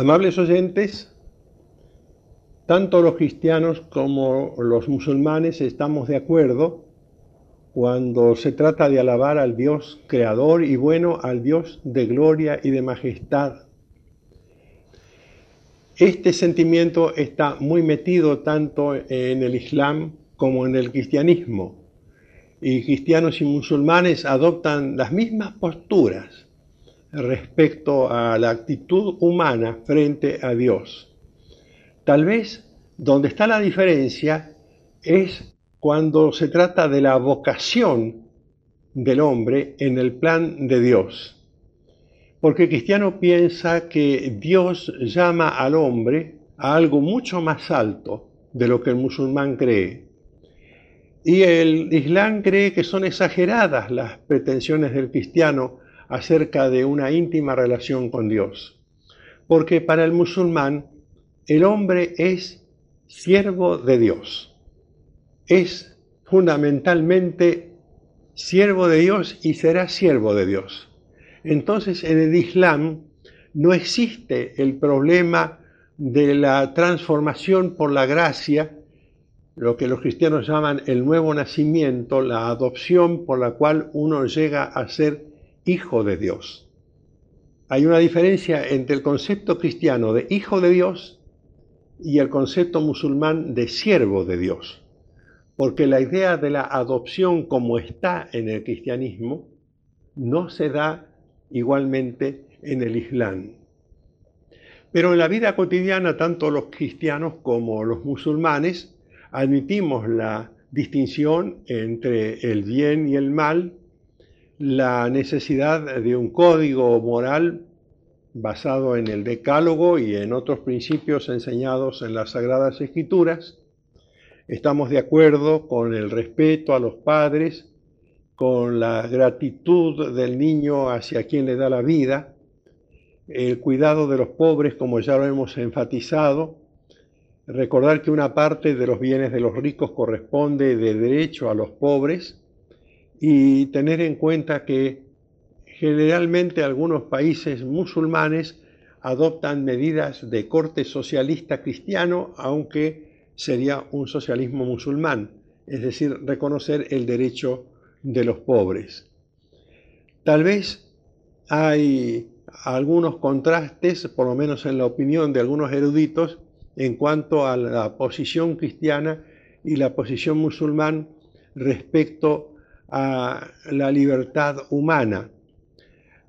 Amables oyentes, tanto los cristianos como los musulmanes estamos de acuerdo cuando se trata de alabar al Dios creador y bueno, al Dios de gloria y de majestad. Este sentimiento está muy metido tanto en el Islam como en el cristianismo. Y cristianos y musulmanes adoptan las mismas posturas respecto a la actitud humana frente a Dios. Tal vez donde está la diferencia es cuando se trata de la vocación del hombre en el plan de Dios. Porque el cristiano piensa que Dios llama al hombre a algo mucho más alto de lo que el musulmán cree. Y el Islam cree que son exageradas las pretensiones del cristiano acerca de una íntima relación con Dios. Porque para el musulmán el hombre es siervo de Dios. Es fundamentalmente siervo de Dios y será siervo de Dios. Entonces en el Islam no existe el problema de la transformación por la gracia, lo que los cristianos llaman el nuevo nacimiento, la adopción por la cual uno llega a ser hijo de Dios. Hay una diferencia entre el concepto cristiano de hijo de Dios y el concepto musulmán de siervo de Dios. Porque la idea de la adopción como está en el cristianismo no se da igualmente en el Islam. Pero en la vida cotidiana, tanto los cristianos como los musulmanes admitimos la distinción entre el bien y el mal, la necesidad de un código moral basado en el decálogo y en otros principios enseñados en las Sagradas Escrituras. Estamos de acuerdo con el respeto a los padres, con la gratitud del niño hacia quien le da la vida, el cuidado de los pobres, como ya lo hemos enfatizado, recordar que una parte de los bienes de los ricos corresponde de derecho a los pobres, y tener en cuenta que generalmente algunos países musulmanes adoptan medidas de corte socialista cristiano, aunque sería un socialismo musulmán, es decir, reconocer el derecho de los pobres. Tal vez hay algunos contrastes, por lo menos en la opinión de algunos eruditos, en cuanto a la posición cristiana y la posición musulmán respecto a la libertad humana.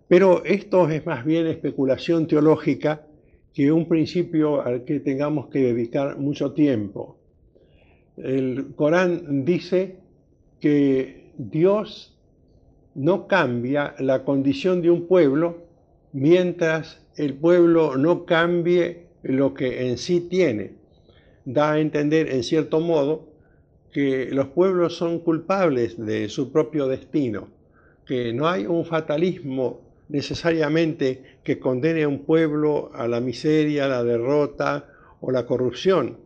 Pero esto es más bien especulación teológica que un principio al que tengamos que dedicar mucho tiempo. El Corán dice que Dios no cambia la condición de un pueblo mientras el pueblo no cambie lo que en sí tiene. Da a entender, en cierto modo, que los pueblos son culpables de su propio destino, que no hay un fatalismo necesariamente que condene a un pueblo a la miseria, la derrota o la corrupción,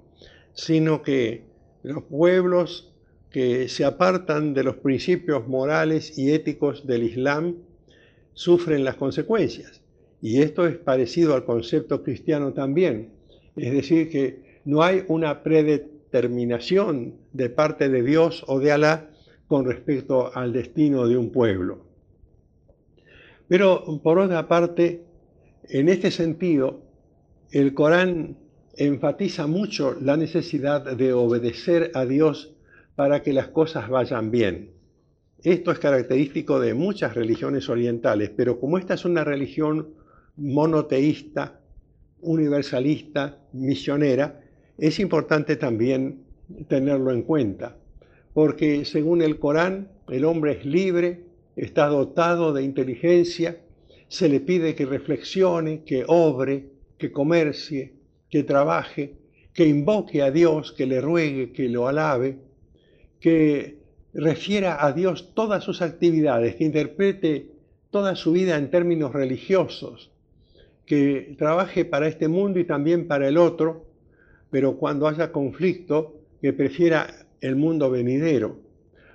sino que los pueblos que se apartan de los principios morales y éticos del Islam sufren las consecuencias. Y esto es parecido al concepto cristiano también. Es decir, que no hay una predeterminación terminación de parte de Dios o de Alá con respecto al destino de un pueblo. Pero por otra parte, en este sentido, el Corán enfatiza mucho la necesidad de obedecer a Dios para que las cosas vayan bien. Esto es característico de muchas religiones orientales, pero como esta es una religión monoteísta, universalista, misionera, es importante también tenerlo en cuenta, porque según el Corán, el hombre es libre, está dotado de inteligencia, se le pide que reflexione, que obre, que comercie, que trabaje, que invoque a Dios, que le ruegue, que lo alabe, que refiera a Dios todas sus actividades, que interprete toda su vida en términos religiosos, que trabaje para este mundo y también para el otro, pero cuando haya conflicto, que prefiera el mundo venidero,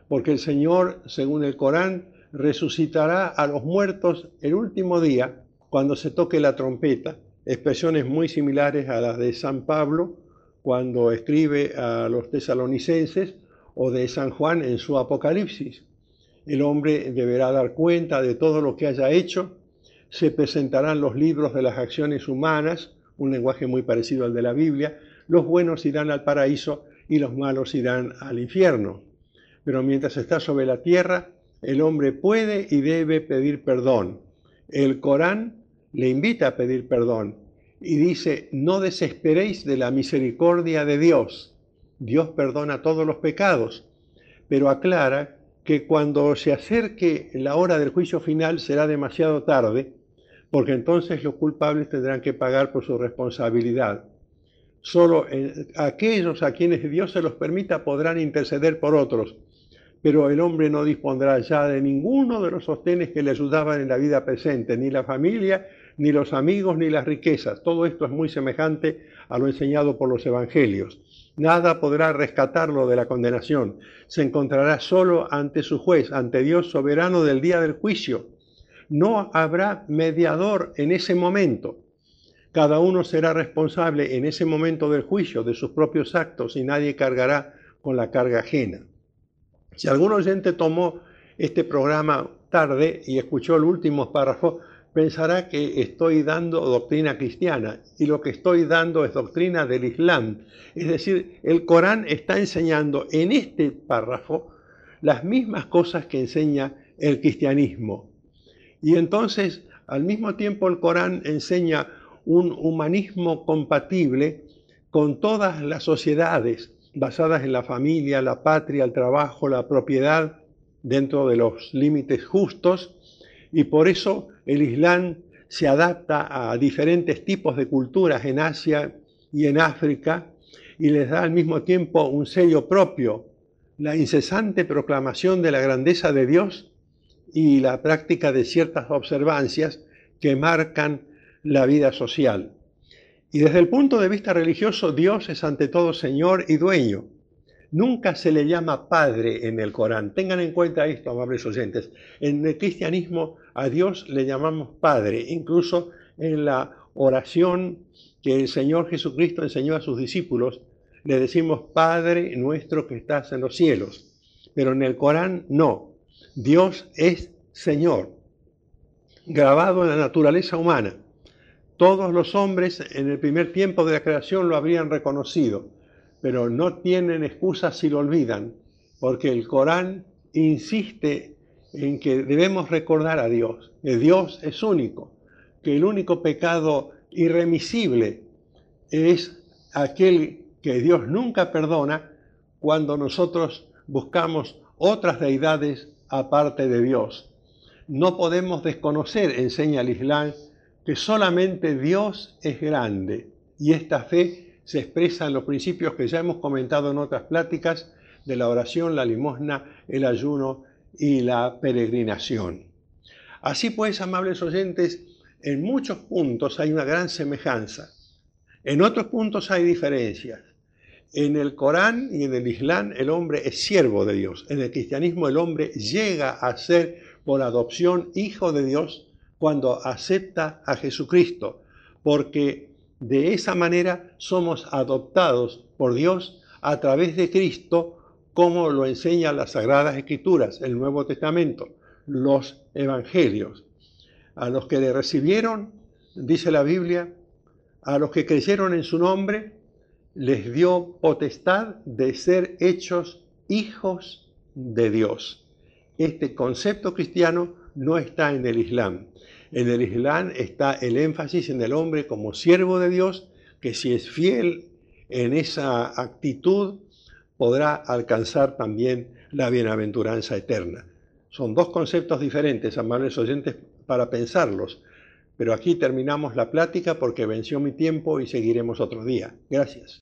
porque el Señor, según el Corán, resucitará a los muertos el último día, cuando se toque la trompeta, expresiones muy similares a las de San Pablo cuando escribe a los tesalonicenses o de San Juan en su Apocalipsis. El hombre deberá dar cuenta de todo lo que haya hecho, se presentarán los libros de las acciones humanas, un lenguaje muy parecido al de la Biblia, los buenos irán al paraíso y los malos irán al infierno. Pero mientras está sobre la tierra, el hombre puede y debe pedir perdón. El Corán le invita a pedir perdón y dice, no desesperéis de la misericordia de Dios. Dios perdona todos los pecados, pero aclara que cuando se acerque la hora del juicio final será demasiado tarde, porque entonces los culpables tendrán que pagar por su responsabilidad. Solo aquellos a quienes Dios se los permita podrán interceder por otros, pero el hombre no dispondrá ya de ninguno de los sostenes que le ayudaban en la vida presente, ni la familia, ni los amigos, ni las riquezas. Todo esto es muy semejante a lo enseñado por los evangelios. Nada podrá rescatarlo de la condenación. Se encontrará solo ante su juez, ante Dios soberano del día del juicio. No habrá mediador en ese momento. Cada uno será responsable en ese momento del juicio de sus propios actos y nadie cargará con la carga ajena. Si algún oyente tomó este programa tarde y escuchó el último párrafo, pensará que estoy dando doctrina cristiana y lo que estoy dando es doctrina del Islam. Es decir, el Corán está enseñando en este párrafo las mismas cosas que enseña el cristianismo. Y entonces, al mismo tiempo, el Corán enseña un humanismo compatible con todas las sociedades basadas en la familia, la patria, el trabajo, la propiedad, dentro de los límites justos, y por eso el Islam se adapta a diferentes tipos de culturas en Asia y en África y les da al mismo tiempo un sello propio, la incesante proclamación de la grandeza de Dios y la práctica de ciertas observancias que marcan la vida social. Y desde el punto de vista religioso, Dios es ante todo Señor y dueño. Nunca se le llama Padre en el Corán. Tengan en cuenta esto, amables oyentes. En el cristianismo a Dios le llamamos Padre, incluso en la oración que el Señor Jesucristo enseñó a sus discípulos, le decimos Padre nuestro que estás en los cielos. Pero en el Corán no. Dios es Señor, grabado en la naturaleza humana. Todos los hombres en el primer tiempo de la creación lo habrían reconocido, pero no tienen excusa si lo olvidan, porque el Corán insiste en que debemos recordar a Dios, que Dios es único, que el único pecado irremisible es aquel que Dios nunca perdona cuando nosotros buscamos otras deidades aparte de Dios. No podemos desconocer, enseña el Islam, que solamente Dios es grande y esta fe se expresa en los principios que ya hemos comentado en otras pláticas de la oración, la limosna, el ayuno y la peregrinación. Así pues, amables oyentes, en muchos puntos hay una gran semejanza. En otros puntos hay diferencias. En el Corán y en el Islam el hombre es siervo de Dios. En el cristianismo el hombre llega a ser por adopción hijo de Dios cuando acepta a Jesucristo, porque de esa manera somos adoptados por Dios a través de Cristo, como lo enseñan las Sagradas Escrituras, el Nuevo Testamento, los Evangelios. A los que le recibieron, dice la Biblia, a los que creyeron en su nombre, les dio potestad de ser hechos hijos de Dios. Este concepto cristiano no está en el Islam. En el Islam está el énfasis en el hombre como siervo de Dios, que si es fiel en esa actitud, podrá alcanzar también la bienaventuranza eterna. Son dos conceptos diferentes, amables oyentes, para pensarlos. Pero aquí terminamos la plática porque venció mi tiempo y seguiremos otro día. Gracias.